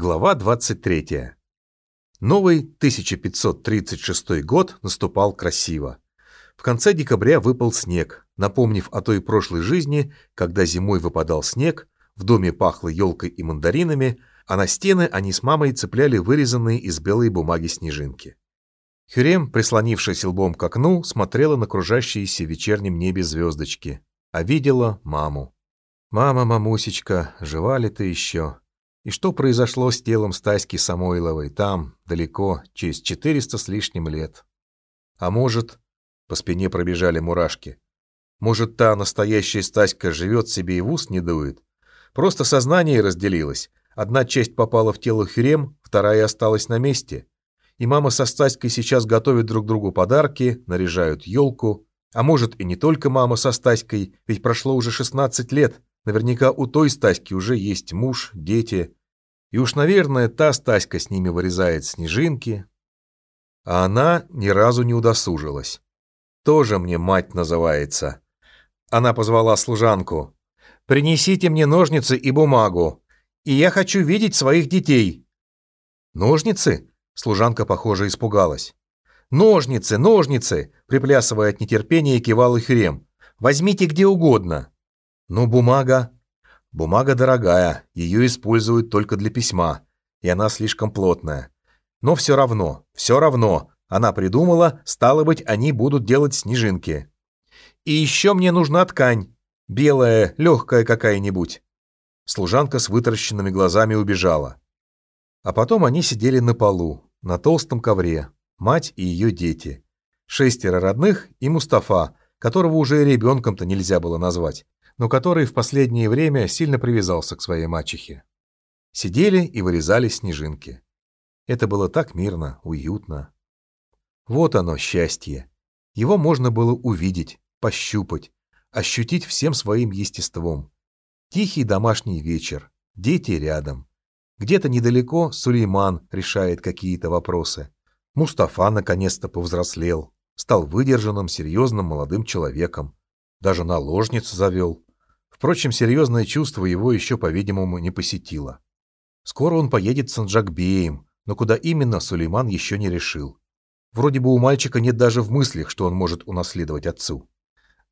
Глава 23. Новый 1536 год наступал красиво. В конце декабря выпал снег, напомнив о той прошлой жизни, когда зимой выпадал снег, в доме пахло елкой и мандаринами, а на стены они с мамой цепляли вырезанные из белой бумаги снежинки. Хюрем, прислонившись лбом к окну, смотрела на кружащиеся в вечернем небе звездочки, а видела маму. «Мама, мамусечка, жива ли ты еще?» И что произошло с телом Стаськи Самойловой там, далеко, через 400 с лишним лет? А может, по спине пробежали мурашки, может, та настоящая Стаська живет себе и в ус не дует? Просто сознание разделилось. Одна часть попала в тело Хюрем, вторая осталась на месте. И мама со Стаськой сейчас готовят друг другу подарки, наряжают елку. А может, и не только мама со Стаськой, ведь прошло уже 16 лет. Наверняка у той Стаськи уже есть муж, дети. И уж, наверное, та Стаська с ними вырезает снежинки. А она ни разу не удосужилась. Тоже мне мать называется. Она позвала служанку. «Принесите мне ножницы и бумагу, и я хочу видеть своих детей». «Ножницы?» Служанка, похоже, испугалась. «Ножницы, ножницы!» Приплясывая от нетерпения, кивал Хюрем. «Возьмите где угодно». «Ну, бумага?» Бумага дорогая, ее используют только для письма, и она слишком плотная. Но все равно, все равно, она придумала, стало быть, они будут делать снежинки. И еще мне нужна ткань, белая, легкая какая-нибудь. Служанка с вытаращенными глазами убежала. А потом они сидели на полу, на толстом ковре, мать и ее дети. Шестеро родных и Мустафа, которого уже ребенком-то нельзя было назвать но который в последнее время сильно привязался к своей мачехе. Сидели и вырезали снежинки. Это было так мирно, уютно. Вот оно, счастье. Его можно было увидеть, пощупать, ощутить всем своим естеством. Тихий домашний вечер, дети рядом. Где-то недалеко Сулейман решает какие-то вопросы. Мустафа наконец-то повзрослел, стал выдержанным, серьезным молодым человеком. Даже наложницу завел. Впрочем, серьезное чувство его еще, по-видимому, не посетило. Скоро он поедет с Санджакбеем, но куда именно, Сулейман еще не решил. Вроде бы у мальчика нет даже в мыслях, что он может унаследовать отцу.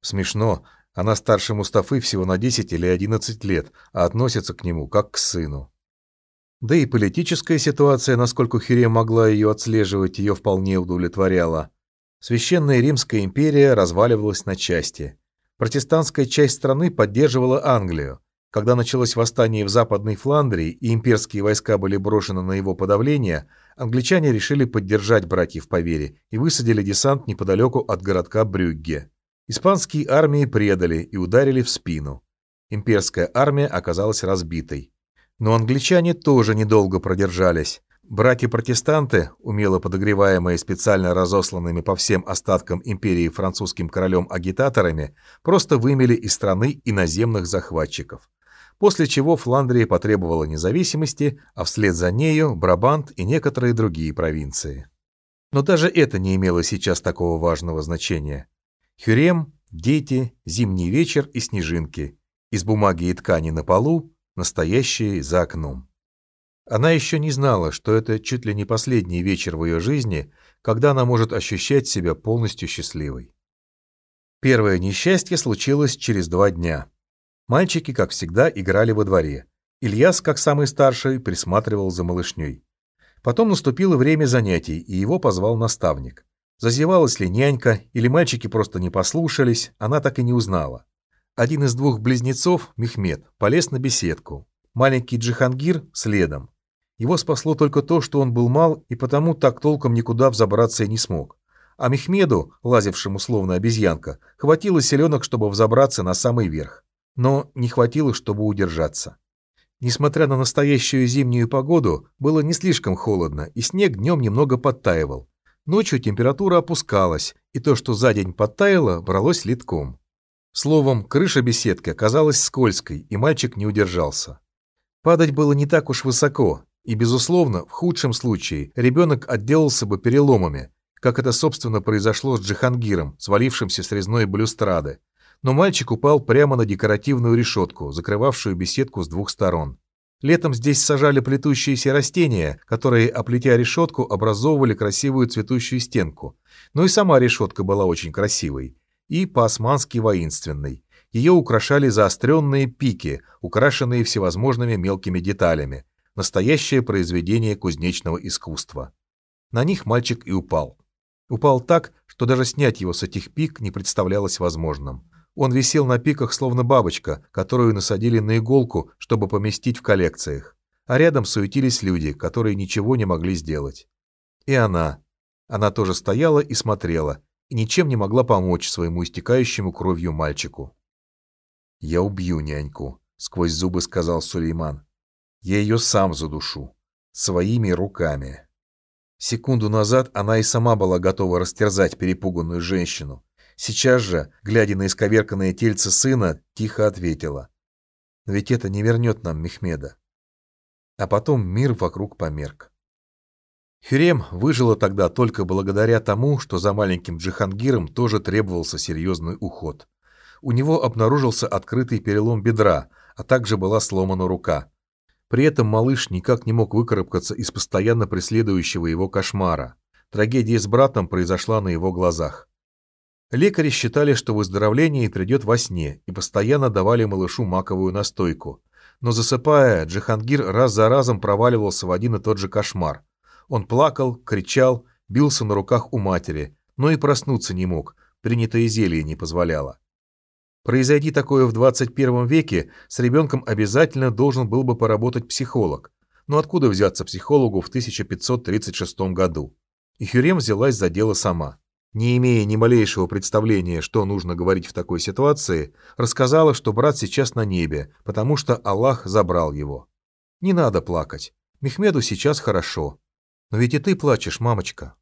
Смешно, она старше Мустафы всего на 10 или 11 лет, а относится к нему как к сыну. Да и политическая ситуация, насколько Хюрем могла ее отслеживать, ее вполне удовлетворяла. Священная Римская империя разваливалась на части. Протестантская часть страны поддерживала Англию. Когда началось восстание в Западной Фландрии и имперские войска были брошены на его подавление, англичане решили поддержать братьев по вере и высадили десант неподалеку от городка Брюгге. Испанские армии предали и ударили в спину. Имперская армия оказалась разбитой. Но англичане тоже недолго продержались. Братья-протестанты, умело подогреваемые специально разосланными по всем остаткам империи французским королем-агитаторами, просто вымели из страны иноземных захватчиков. После чего Фландрия потребовала независимости, а вслед за нею Брабант и некоторые другие провинции. Но даже это не имело сейчас такого важного значения. Хюрем, дети, зимний вечер и снежинки. Из бумаги и ткани на полу, настоящие за окном. Она еще не знала, что это чуть ли не последний вечер в ее жизни, когда она может ощущать себя полностью счастливой. Первое несчастье случилось через два дня. Мальчики, как всегда, играли во дворе. Ильяс, как самый старший, присматривал за малышней. Потом наступило время занятий, и его позвал наставник. Зазевалась ли нянька, или мальчики просто не послушались, она так и не узнала. Один из двух близнецов, Мехмед, полез на беседку. Маленький Джихангир следом. Его спасло только то, что он был мал и потому так толком никуда взобраться и не смог. А Мехмеду, лазившему словно обезьянка, хватило селенок, чтобы взобраться на самый верх. Но не хватило, чтобы удержаться. Несмотря на настоящую зимнюю погоду, было не слишком холодно, и снег днем немного подтаивал. Ночью температура опускалась, и то, что за день подтаяло, бралось литком. Словом, крыша беседки оказалась скользкой, и мальчик не удержался. Падать было не так уж высоко, и, безусловно, в худшем случае ребенок отделался бы переломами, как это, собственно, произошло с Джихангиром, свалившимся с резной балюстрады. Но мальчик упал прямо на декоративную решетку, закрывавшую беседку с двух сторон. Летом здесь сажали плетущиеся растения, которые, оплетя решетку, образовывали красивую цветущую стенку. Но и сама решетка была очень красивой. И по-османски воинственной. Ее украшали заостренные пики, украшенные всевозможными мелкими деталями. Настоящее произведение кузнечного искусства. На них мальчик и упал. Упал так, что даже снять его с этих пик не представлялось возможным. Он висел на пиках, словно бабочка, которую насадили на иголку, чтобы поместить в коллекциях. А рядом суетились люди, которые ничего не могли сделать. И она. Она тоже стояла и смотрела, и ничем не могла помочь своему истекающему кровью мальчику. «Я убью няньку», — сквозь зубы сказал Сулейман. «Я ее сам задушу. Своими руками». Секунду назад она и сама была готова растерзать перепуганную женщину, Сейчас же, глядя на исковерканное тельце сына, тихо ответила. «Но ведь это не вернет нам Мехмеда». А потом мир вокруг померк. Хюрем выжила тогда только благодаря тому, что за маленьким Джихангиром тоже требовался серьезный уход. У него обнаружился открытый перелом бедра, а также была сломана рука. При этом малыш никак не мог выкарабкаться из постоянно преследующего его кошмара. Трагедия с братом произошла на его глазах. Лекари считали, что выздоровление придет во сне, и постоянно давали малышу маковую настойку. Но засыпая, Джихангир раз за разом проваливался в один и тот же кошмар. Он плакал, кричал, бился на руках у матери, но и проснуться не мог, принятое зелье не позволяло. Произойди такое в 21 веке, с ребенком обязательно должен был бы поработать психолог. Но откуда взяться психологу в 1536 году? И Хюрем взялась за дело сама не имея ни малейшего представления, что нужно говорить в такой ситуации, рассказала, что брат сейчас на небе, потому что Аллах забрал его. Не надо плакать. Мехмеду сейчас хорошо. Но ведь и ты плачешь, мамочка.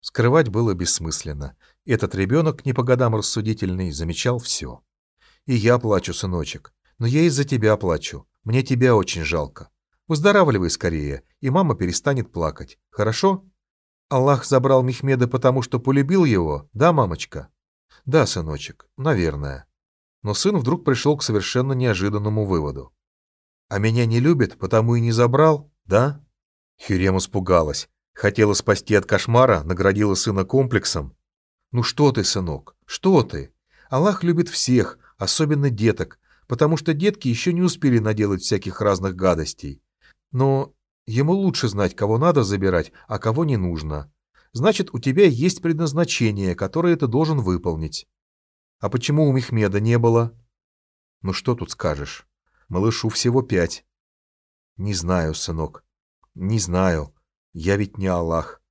Скрывать было бессмысленно. Этот ребенок, не по годам рассудительный, замечал все. И я плачу, сыночек. Но я из-за тебя плачу. Мне тебя очень жалко. Выздоравливай скорее, и мама перестанет плакать. Хорошо? Аллах забрал Мехмеда потому, что полюбил его, да, мамочка? Да, сыночек, наверное. Но сын вдруг пришел к совершенно неожиданному выводу. А меня не любит, потому и не забрал, да? Хюрем испугалась. Хотела спасти от кошмара, наградила сына комплексом. Ну что ты, сынок, что ты? Аллах любит всех, особенно деток, потому что детки еще не успели наделать всяких разных гадостей. Но Ему лучше знать, кого надо забирать, а кого не нужно. Значит, у тебя есть предназначение, которое ты должен выполнить. А почему у Мехмеда не было? Ну что тут скажешь? Малышу всего пять. Не знаю, сынок. Не знаю. Я ведь не Аллах.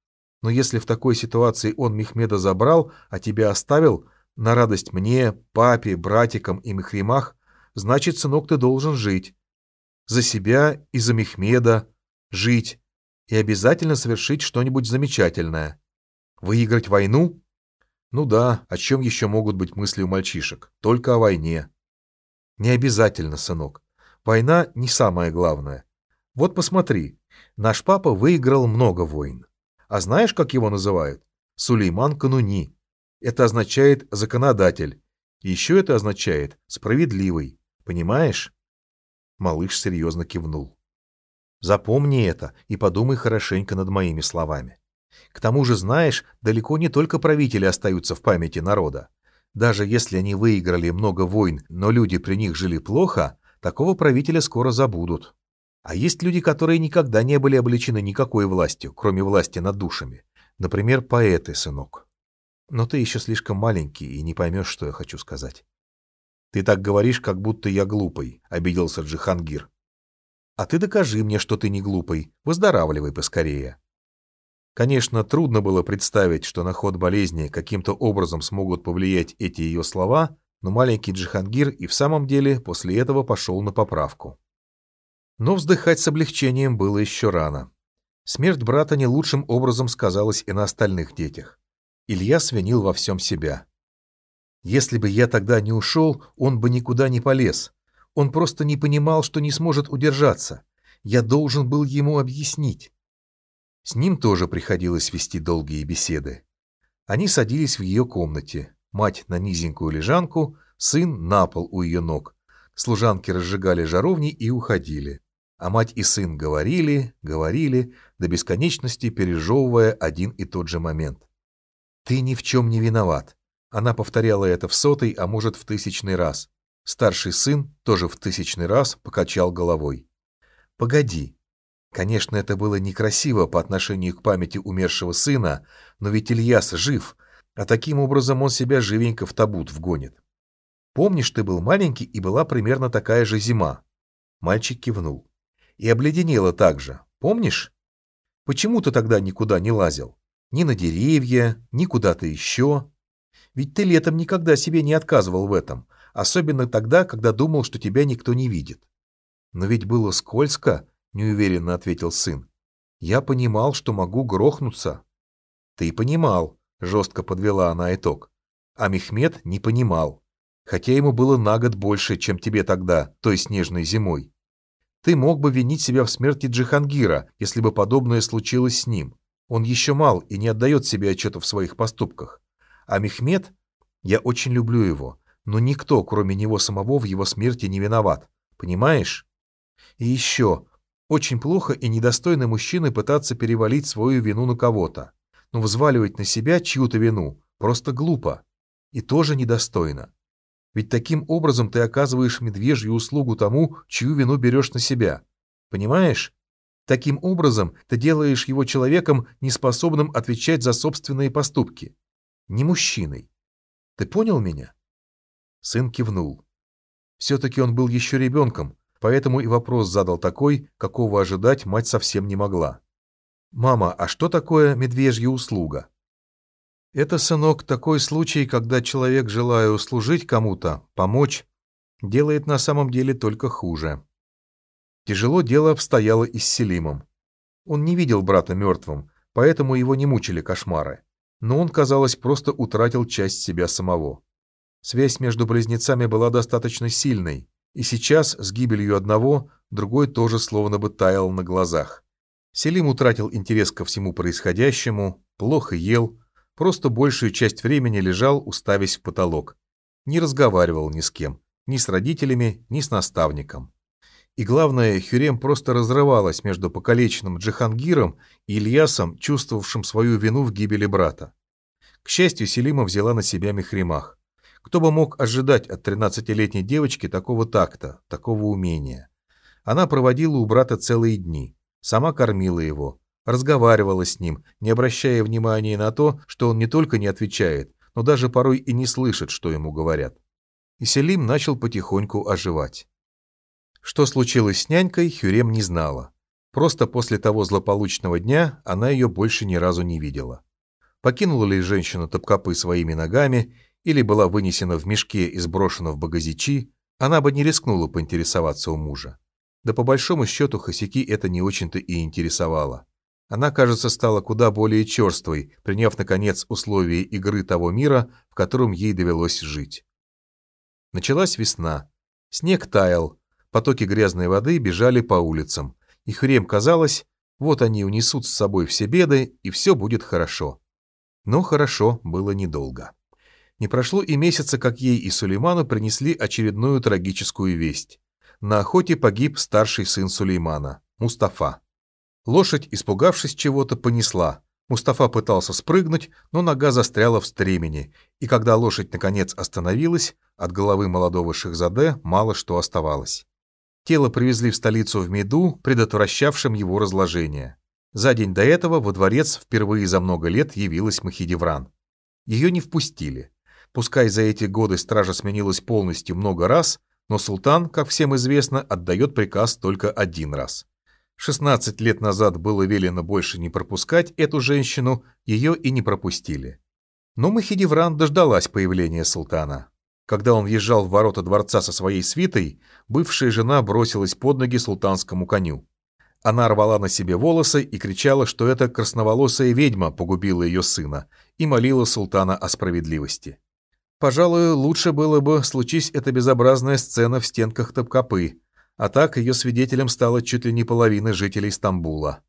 Но если в такой ситуации он Мехмеда забрал, а тебя оставил, на радость мне, папе, братикам и Мехримах, значит, сынок, ты должен жить. За себя и за Мехмеда, жить и обязательно совершить что-нибудь замечательное. Выиграть войну? Ну да, о чем еще могут быть мысли у мальчишек? Только о войне. Не обязательно, сынок. Война не самое главное. Вот посмотри, наш папа выиграл много войн. А знаешь, как его называют? Сулейман Кануни. Это означает «законодатель». Еще это означает «справедливый». Понимаешь? Малыш серьезно кивнул. Запомни это и подумай хорошенько над моими словами. К тому же, знаешь, далеко не только правители остаются в памяти народа. Даже если они выиграли много войн, но люди при них жили плохо, такого правителя скоро забудут. А есть люди, которые никогда не были обличены никакой властью, кроме власти над душами. Например, поэты, сынок. Но ты еще слишком маленький и не поймешь, что я хочу сказать. Ты так говоришь, как будто я глупый, — обиделся Джихангир. А ты докажи мне, что ты не глупый. Выздоравливай поскорее. Конечно, трудно было представить, что на ход болезни каким-то образом смогут повлиять эти ее слова, но маленький Джихангир и в самом деле после этого пошел на поправку. Но вздыхать с облегчением было еще рано. Смерть брата не лучшим образом сказалась и на остальных детях. Илья свинил во всем себя. Если бы я тогда не ушел, он бы никуда не полез, он просто не понимал, что не сможет удержаться. Я должен был ему объяснить. С ним тоже приходилось вести долгие беседы. Они садились в ее комнате. Мать на низенькую лежанку, сын на пол у ее ног. Служанки разжигали жаровни и уходили. А мать и сын говорили, говорили, до бесконечности пережевывая один и тот же момент. «Ты ни в чем не виноват». Она повторяла это в сотый, а может в тысячный раз. Старший сын тоже в тысячный раз покачал головой. «Погоди. Конечно, это было некрасиво по отношению к памяти умершего сына, но ведь Ильяс жив, а таким образом он себя живенько в табут вгонит. Помнишь, ты был маленький и была примерно такая же зима?» Мальчик кивнул. «И обледенело так же. Помнишь? Почему ты тогда никуда не лазил? Ни на деревья, ни куда-то еще. Ведь ты летом никогда себе не отказывал в этом, особенно тогда, когда думал, что тебя никто не видит. Но ведь было скользко, неуверенно ответил сын. Я понимал, что могу грохнуться. Ты понимал, жестко подвела она итог. А Мехмед не понимал, хотя ему было на год больше, чем тебе тогда, той снежной зимой. Ты мог бы винить себя в смерти Джихангира, если бы подобное случилось с ним. Он еще мал и не отдает себе отчета в своих поступках. А Мехмед, я очень люблю его, но никто, кроме него самого, в его смерти не виноват. Понимаешь? И еще, очень плохо и недостойно мужчины пытаться перевалить свою вину на кого-то. Но взваливать на себя чью-то вину просто глупо. И тоже недостойно. Ведь таким образом ты оказываешь медвежью услугу тому, чью вину берешь на себя. Понимаешь? Таким образом, ты делаешь его человеком, неспособным отвечать за собственные поступки. Не мужчиной. Ты понял меня?» Сын кивнул. Все-таки он был еще ребенком, поэтому и вопрос задал такой, какого ожидать мать совсем не могла. «Мама, а что такое медвежья услуга?» «Это, сынок, такой случай, когда человек, желая услужить кому-то, помочь, делает на самом деле только хуже. Тяжело дело обстояло и с Селимом. Он не видел брата мертвым, поэтому его не мучили кошмары. Но он, казалось, просто утратил часть себя самого. Связь между близнецами была достаточно сильной, и сейчас, с гибелью одного, другой тоже словно бы таял на глазах. Селим утратил интерес ко всему происходящему, плохо ел, просто большую часть времени лежал, уставясь в потолок. Не разговаривал ни с кем, ни с родителями, ни с наставником. И главное, Хюрем просто разрывалась между покалеченным Джихангиром и Ильясом, чувствовавшим свою вину в гибели брата. К счастью, Селима взяла на себя Мехримах. Кто бы мог ожидать от 13-летней девочки такого такта, такого умения? Она проводила у брата целые дни, сама кормила его, разговаривала с ним, не обращая внимания на то, что он не только не отвечает, но даже порой и не слышит, что ему говорят. И Селим начал потихоньку оживать. Что случилось с нянькой, Хюрем не знала. Просто после того злополучного дня она ее больше ни разу не видела. Покинула ли женщина топкапы своими ногами или была вынесена в мешке и сброшена в багазичи, она бы не рискнула поинтересоваться у мужа. Да по большому счету Хосяки это не очень-то и интересовало. Она, кажется, стала куда более черствой, приняв, наконец, условия игры того мира, в котором ей довелось жить. Началась весна. Снег таял, Потоки грязной воды бежали по улицам. И Хрем казалось, вот они унесут с собой все беды, и все будет хорошо. Но хорошо было недолго. Не прошло и месяца, как ей и Сулейману принесли очередную трагическую весть. На охоте погиб старший сын Сулеймана, Мустафа. Лошадь, испугавшись чего-то, понесла. Мустафа пытался спрыгнуть, но нога застряла в стремени, и когда лошадь наконец остановилась, от головы молодого Шехзаде мало что оставалось. Тело привезли в столицу в меду, предотвращавшим его разложение. За день до этого во дворец впервые за много лет явилась Махидевран. Ее не впустили. Пускай за эти годы стража сменилась полностью много раз, но султан, как всем известно, отдает приказ только один раз. 16 лет назад было велено больше не пропускать эту женщину, ее и не пропустили. Но Махидевран дождалась появления султана. Когда он въезжал в ворота дворца со своей свитой, бывшая жена бросилась под ноги султанскому коню. Она рвала на себе волосы и кричала, что эта красноволосая ведьма погубила ее сына, и молила султана о справедливости. Пожалуй, лучше было бы, случись эта безобразная сцена в стенках Топкапы, а так ее свидетелем стала чуть ли не половина жителей Стамбула.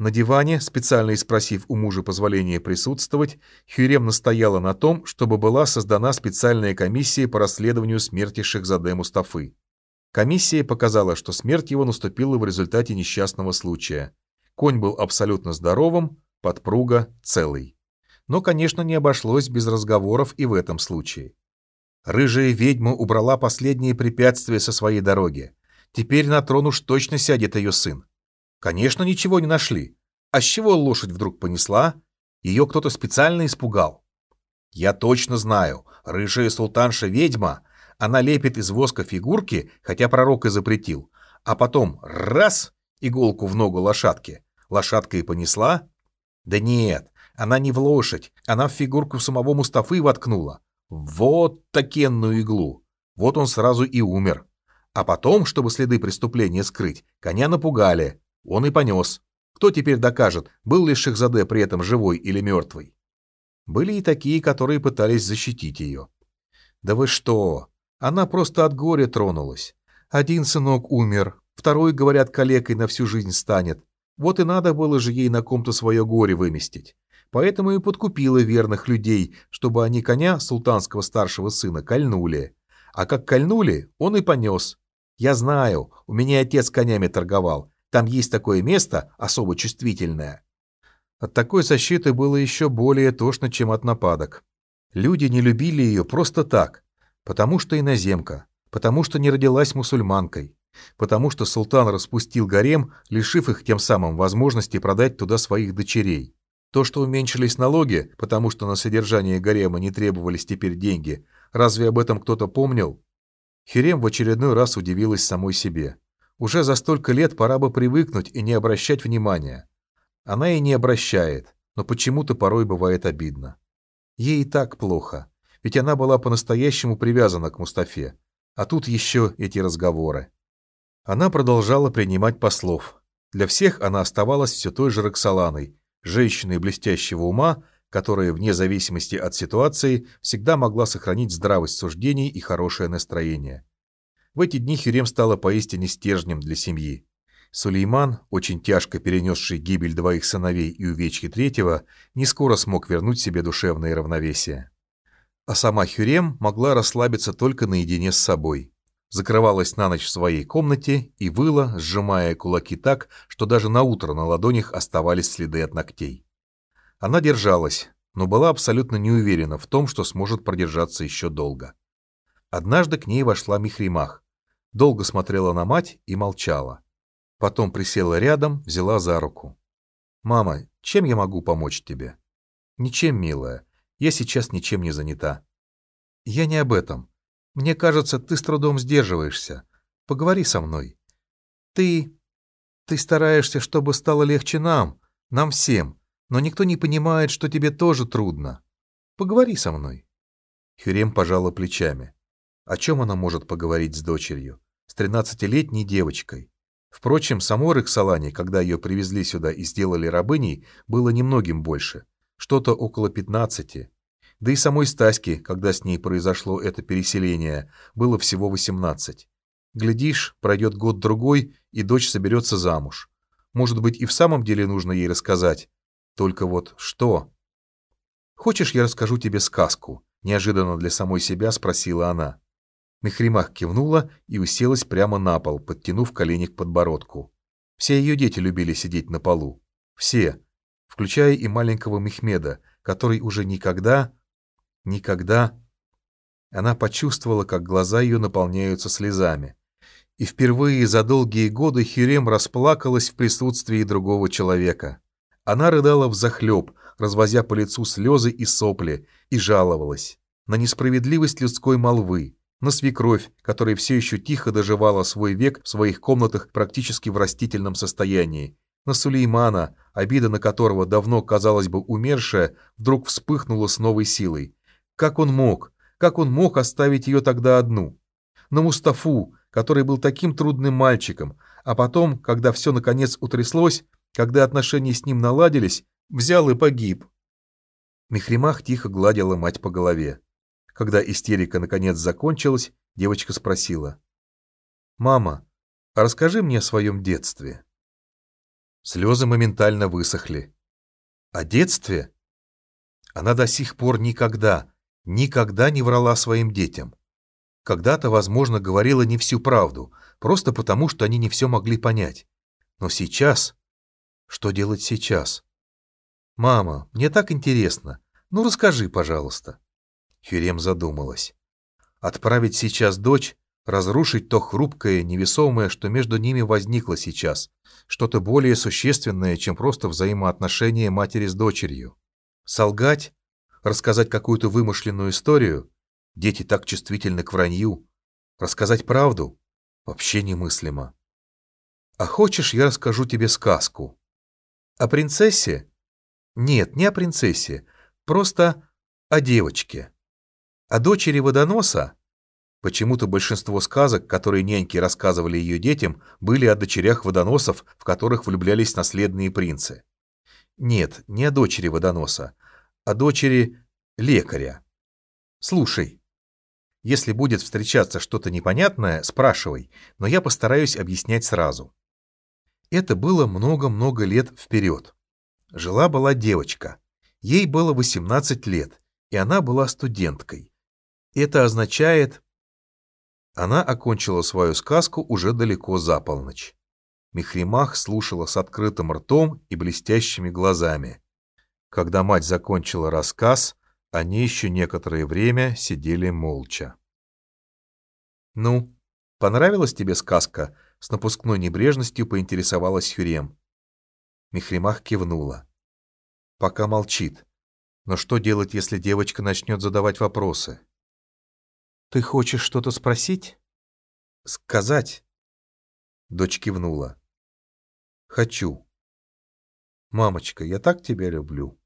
На диване, специально спросив у мужа позволения присутствовать, Хюрем настояла на том, чтобы была создана специальная комиссия по расследованию смерти Шехзаде Мустафы. Комиссия показала, что смерть его наступила в результате несчастного случая. Конь был абсолютно здоровым, подпруга целый. Но, конечно, не обошлось без разговоров и в этом случае. Рыжая ведьма убрала последние препятствия со своей дороги. Теперь на трон уж точно сядет ее сын. Конечно, ничего не нашли. А с чего лошадь вдруг понесла? Ее кто-то специально испугал. Я точно знаю, рыжая султанша-ведьма, она лепит из воска фигурки, хотя пророк и запретил, а потом раз — иголку в ногу лошадки. Лошадка и понесла? Да нет, она не в лошадь, она в фигурку самого Мустафы воткнула. Вот такенную иглу. Вот он сразу и умер. А потом, чтобы следы преступления скрыть, коня напугали. Он и понес. Кто теперь докажет, был ли Шехзаде при этом живой или мертвый? Были и такие, которые пытались защитить ее. Да вы что? Она просто от горя тронулась. Один сынок умер, второй, говорят, калекой на всю жизнь станет. Вот и надо было же ей на ком-то свое горе выместить. Поэтому и подкупила верных людей, чтобы они коня султанского старшего сына кольнули. А как кольнули, он и понес. Я знаю, у меня отец конями торговал. Там есть такое место, особо чувствительное. От такой защиты было еще более тошно, чем от нападок. Люди не любили ее просто так, потому что иноземка, потому что не родилась мусульманкой, потому что султан распустил гарем, лишив их тем самым возможности продать туда своих дочерей. То, что уменьшились налоги, потому что на содержание гарема не требовались теперь деньги, разве об этом кто-то помнил? Херем в очередной раз удивилась самой себе. Уже за столько лет пора бы привыкнуть и не обращать внимания. Она и не обращает, но почему-то порой бывает обидно. Ей и так плохо, ведь она была по-настоящему привязана к Мустафе. А тут еще эти разговоры. Она продолжала принимать послов. Для всех она оставалась все той же Роксоланой, женщиной блестящего ума, которая, вне зависимости от ситуации, всегда могла сохранить здравость суждений и хорошее настроение. В эти дни Хюрем стала поистине стержнем для семьи. Сулейман, очень тяжко перенесший гибель двоих сыновей и увечья третьего, не скоро смог вернуть себе душевное равновесие. А сама Хюрем могла расслабиться только наедине с собой. Закрывалась на ночь в своей комнате и выла, сжимая кулаки так, что даже на утро на ладонях оставались следы от ногтей. Она держалась, но была абсолютно не уверена в том, что сможет продержаться еще долго. Однажды к ней вошла Михримах. Долго смотрела на мать и молчала. Потом присела рядом, взяла за руку. «Мама, чем я могу помочь тебе?» «Ничем, милая. Я сейчас ничем не занята». «Я не об этом. Мне кажется, ты с трудом сдерживаешься. Поговори со мной. Ты... ты стараешься, чтобы стало легче нам, нам всем, но никто не понимает, что тебе тоже трудно. Поговори со мной». Хюрем пожала плечами. О чем она может поговорить с дочерью? С тринадцатилетней девочкой. Впрочем, самой Роксолане, когда ее привезли сюда и сделали рабыней, было немногим больше. Что-то около пятнадцати. Да и самой Стаське, когда с ней произошло это переселение, было всего восемнадцать. Глядишь, пройдет год-другой, и дочь соберется замуж. Может быть, и в самом деле нужно ей рассказать. Только вот что? «Хочешь, я расскажу тебе сказку?» – неожиданно для самой себя спросила она. Мехримах кивнула и уселась прямо на пол, подтянув колени к подбородку. Все ее дети любили сидеть на полу. Все, включая и маленького Мехмеда, который уже никогда, никогда... Она почувствовала, как глаза ее наполняются слезами. И впервые за долгие годы Хюрем расплакалась в присутствии другого человека. Она рыдала взахлеб, развозя по лицу слезы и сопли, и жаловалась на несправедливость людской молвы, на свекровь, которая все еще тихо доживала свой век в своих комнатах практически в растительном состоянии, на Сулеймана, обида на которого давно, казалось бы, умершая, вдруг вспыхнула с новой силой. Как он мог? Как он мог оставить ее тогда одну? На Мустафу, который был таким трудным мальчиком, а потом, когда все наконец утряслось, когда отношения с ним наладились, взял и погиб. Мехримах тихо гладила мать по голове. Когда истерика наконец закончилась, девочка спросила. «Мама, а расскажи мне о своем детстве». Слезы моментально высохли. О детстве? Она до сих пор никогда, никогда не врала своим детям. когда-то, возможно, говорила не всю правду, просто потому, что они не все могли понять. Но сейчас... Что делать сейчас? «Мама, мне так интересно. Ну, расскажи, пожалуйста». Хюрем задумалась. Отправить сейчас дочь, разрушить то хрупкое, невесомое, что между ними возникло сейчас, что-то более существенное, чем просто взаимоотношения матери с дочерью. Солгать, рассказать какую-то вымышленную историю, дети так чувствительны к вранью, рассказать правду вообще немыслимо. А хочешь, я расскажу тебе сказку? О принцессе? Нет, не о принцессе, просто о девочке. О дочери водоноса? Почему-то большинство сказок, которые няньки рассказывали ее детям, были о дочерях водоносов, в которых влюблялись наследные принцы. Нет, не о дочери водоноса, о дочери лекаря. Слушай, если будет встречаться что-то непонятное, спрашивай, но я постараюсь объяснять сразу. Это было много-много лет вперед. Жила-была девочка. Ей было 18 лет, и она была студенткой. Это означает... Она окончила свою сказку уже далеко за полночь. Мехримах слушала с открытым ртом и блестящими глазами. Когда мать закончила рассказ, они еще некоторое время сидели молча. «Ну, понравилась тебе сказка?» С напускной небрежностью поинтересовалась Хюрем. Мехримах кивнула. Пока молчит. Но что делать, если девочка начнет задавать вопросы? «Ты хочешь что-то спросить?» «Сказать?» Дочь кивнула. «Хочу. Мамочка, я так тебя люблю».